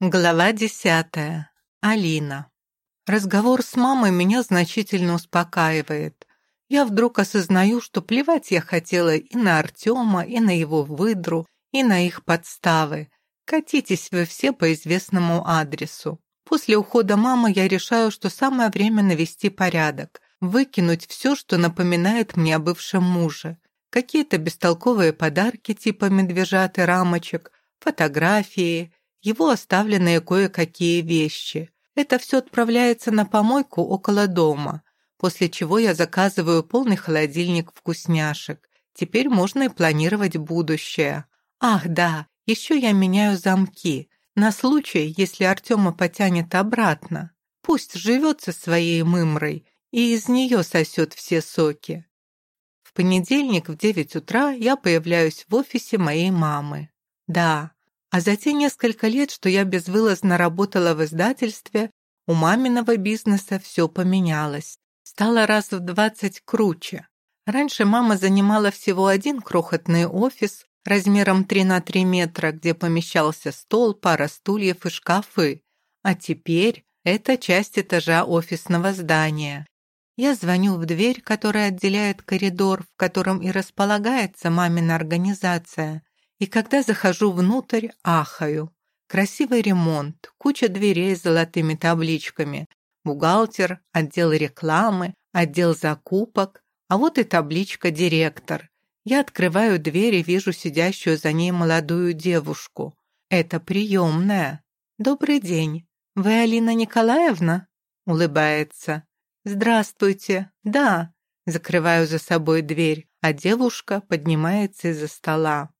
Глава десятая. Алина. Разговор с мамой меня значительно успокаивает. Я вдруг осознаю, что плевать я хотела и на Артема, и на его выдру, и на их подставы. Катитесь вы все по известному адресу. После ухода мамы я решаю, что самое время навести порядок, выкинуть все, что напоминает мне о бывшем муже. Какие-то бестолковые подарки типа медвежат и рамочек, фотографии – его оставленные кое-какие вещи. Это все отправляется на помойку около дома, после чего я заказываю полный холодильник вкусняшек. Теперь можно и планировать будущее. Ах, да, еще я меняю замки, на случай, если Артема потянет обратно. Пусть живет со своей мымрой и из нее сосет все соки. В понедельник в 9 утра я появляюсь в офисе моей мамы. Да, а за те несколько лет, что я безвылазно работала в издательстве, у маминого бизнеса все поменялось. Стало раз в двадцать круче. Раньше мама занимала всего один крохотный офис размером 3 на 3 метра, где помещался стол, пара стульев и шкафы. А теперь это часть этажа офисного здания. Я звоню в дверь, которая отделяет коридор, в котором и располагается мамина организация, и когда захожу внутрь, ахаю. Красивый ремонт, куча дверей с золотыми табличками, бухгалтер, отдел рекламы, отдел закупок, а вот и табличка «Директор». Я открываю дверь и вижу сидящую за ней молодую девушку. Это приемная. «Добрый день. Вы Алина Николаевна?» Улыбается. «Здравствуйте. Да». Закрываю за собой дверь, а девушка поднимается из-за стола.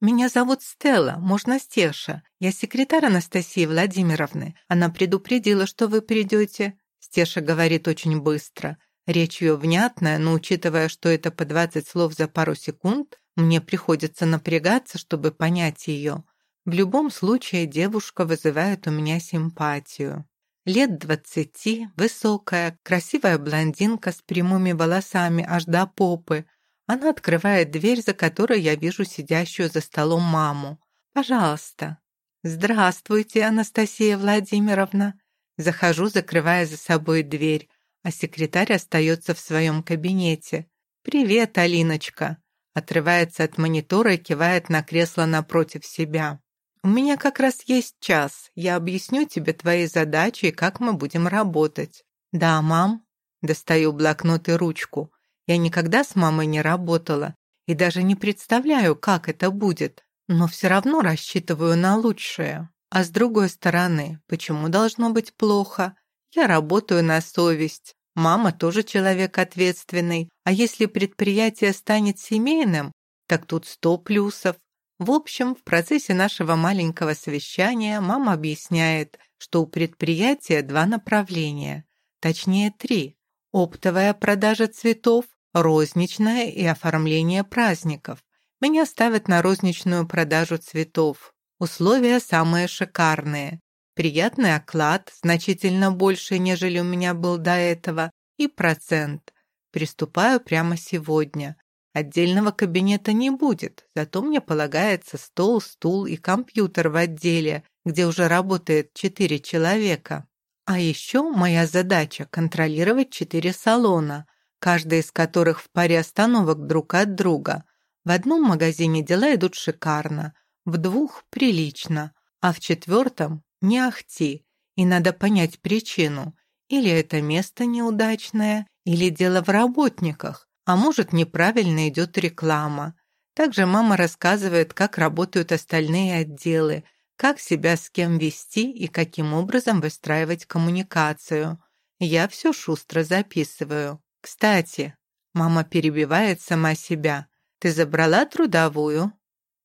«Меня зовут Стелла, можно Стеша. Я секретарь Анастасии Владимировны. Она предупредила, что вы придете». Стеша говорит очень быстро. Речь ее внятная, но учитывая, что это по 20 слов за пару секунд, мне приходится напрягаться, чтобы понять ее. В любом случае девушка вызывает у меня симпатию. Лет двадцати, высокая, красивая блондинка с прямыми волосами аж до попы – она открывает дверь, за которой я вижу сидящую за столом маму. «Пожалуйста». «Здравствуйте, Анастасия Владимировна». Захожу, закрывая за собой дверь, а секретарь остается в своем кабинете. «Привет, Алиночка». Отрывается от монитора и кивает на кресло напротив себя. «У меня как раз есть час. Я объясню тебе твои задачи и как мы будем работать». «Да, мам». Достаю блокнот и ручку. Я никогда с мамой не работала и даже не представляю, как это будет, но все равно рассчитываю на лучшее. А с другой стороны, почему должно быть плохо? Я работаю на совесть. Мама тоже человек ответственный. А если предприятие станет семейным, так тут сто плюсов. В общем, в процессе нашего маленького совещания мама объясняет, что у предприятия два направления, точнее три. Оптовая продажа цветов розничное и оформление праздников. Меня ставят на розничную продажу цветов. Условия самые шикарные. Приятный оклад, значительно больше, нежели у меня был до этого, и процент. Приступаю прямо сегодня. Отдельного кабинета не будет, зато мне полагается стол, стул и компьютер в отделе, где уже работает четыре человека. А еще моя задача – контролировать четыре салона – каждая из которых в паре остановок друг от друга. В одном магазине дела идут шикарно, в двух – прилично, а в четвертом – не ахти, и надо понять причину. Или это место неудачное, или дело в работниках, а может неправильно идет реклама. Также мама рассказывает, как работают остальные отделы, как себя с кем вести и каким образом выстраивать коммуникацию. Я все шустро записываю. «Кстати», — мама перебивает сама себя, «ты забрала трудовую?»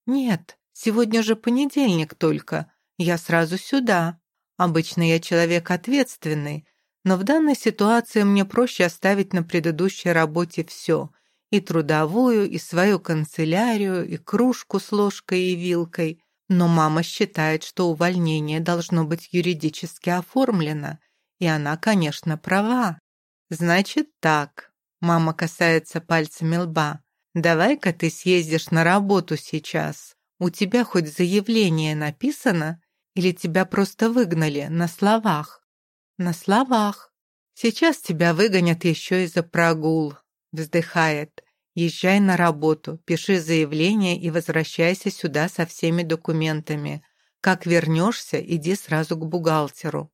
«Нет, сегодня же понедельник только, я сразу сюда. Обычно я человек ответственный, но в данной ситуации мне проще оставить на предыдущей работе все, и трудовую, и свою канцелярию, и кружку с ложкой и вилкой. Но мама считает, что увольнение должно быть юридически оформлено, и она, конечно, права. «Значит так», — мама касается пальцами лба, «давай-ка ты съездишь на работу сейчас. У тебя хоть заявление написано? Или тебя просто выгнали на словах? На словах. Сейчас тебя выгонят еще и за прогул. Вздыхает. Езжай на работу, пиши заявление и возвращайся сюда со всеми документами. Как вернешься, иди сразу к бухгалтеру.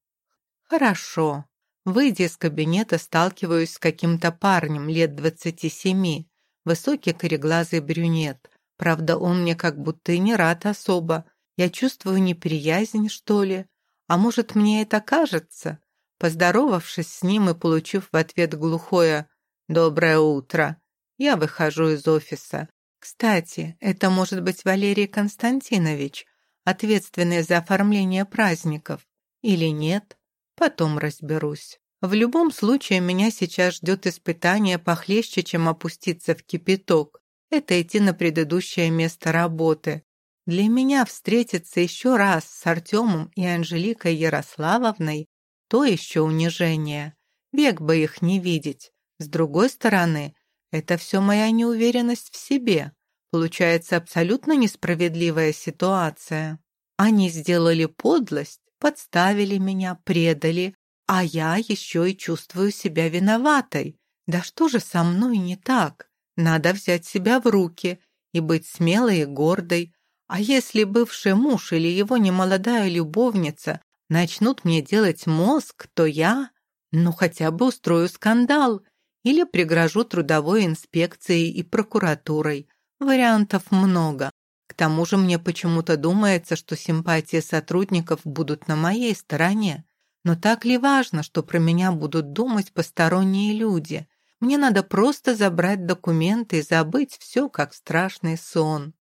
Хорошо. Выйдя из кабинета, сталкиваюсь с каким-то парнем лет двадцати семи. Высокий кореглазый брюнет. Правда, он мне как будто и не рад особо. Я чувствую неприязнь, что ли. А может, мне это кажется? Поздоровавшись с ним и получив в ответ глухое «Доброе утро», я выхожу из офиса. Кстати, это может быть Валерий Константинович, ответственный за оформление праздников. Или нет? Потом разберусь. В любом случае, меня сейчас ждет испытание похлеще, чем опуститься в кипяток. Это идти на предыдущее место работы. Для меня встретиться еще раз с Артемом и Анжеликой Ярославовной – то еще унижение. Век бы их не видеть. С другой стороны, это все моя неуверенность в себе. Получается абсолютно несправедливая ситуация. Они сделали подлость, подставили меня, предали, а я еще и чувствую себя виноватой. Да что же со мной не так? Надо взять себя в руки и быть смелой и гордой. А если бывший муж или его немолодая любовница начнут мне делать мозг, то я, ну, хотя бы устрою скандал или пригрожу трудовой инспекцией и прокуратурой. Вариантов много. К тому же мне почему-то думается, что симпатии сотрудников будут на моей стороне. Но так ли важно, что про меня будут думать посторонние люди? Мне надо просто забрать документы и забыть все, как страшный сон.